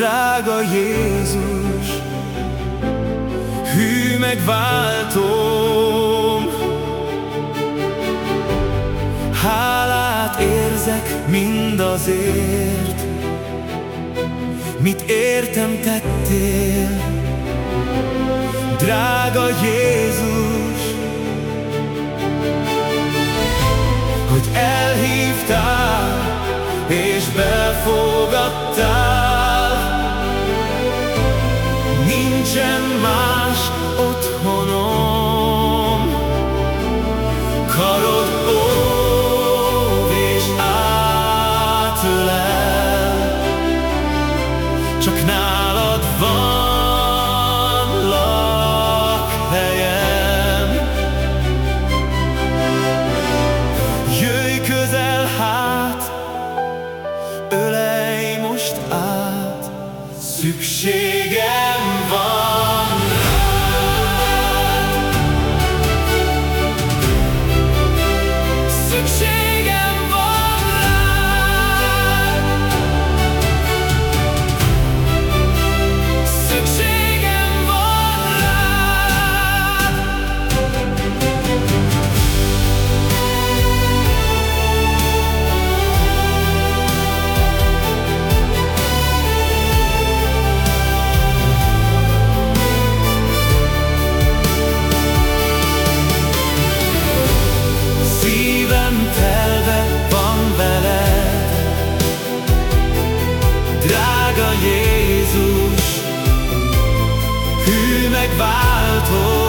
Drága Jézus, hű megváltom, Hálát érzek mindazért, mit értem tettél, Drága Jézus, hogy elhívtál és befogadtál. Megváltó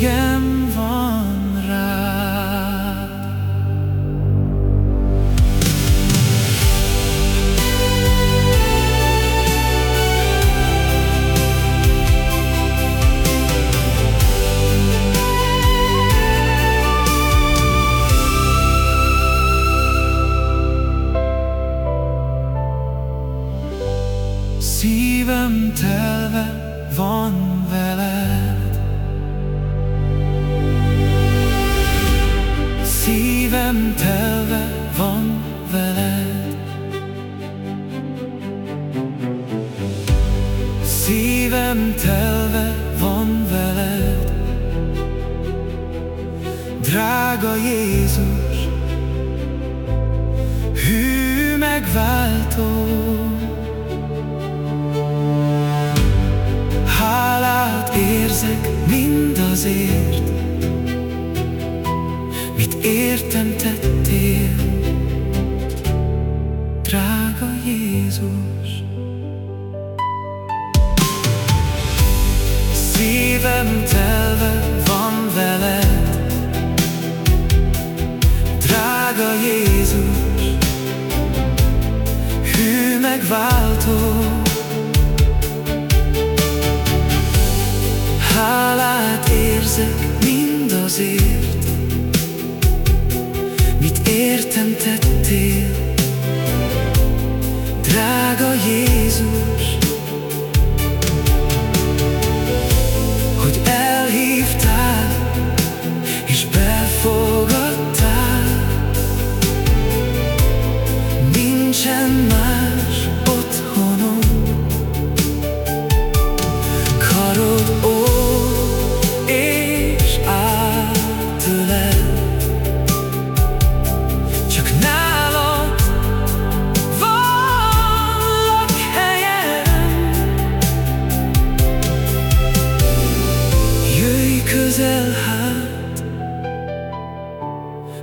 Szükségem van rád Szívem telve van Szívem telve van veled. Szívem telve van veled. Drága Jézus Hű megváltó. Érzek mindazért, mit értem tettél, drága Jézus. Szívem telve van veled, drága Jézus, hű megváltó, drága Jézus. Hogy elhívtál és befogadtál, nincsen más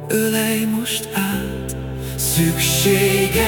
ölej most át, szükségem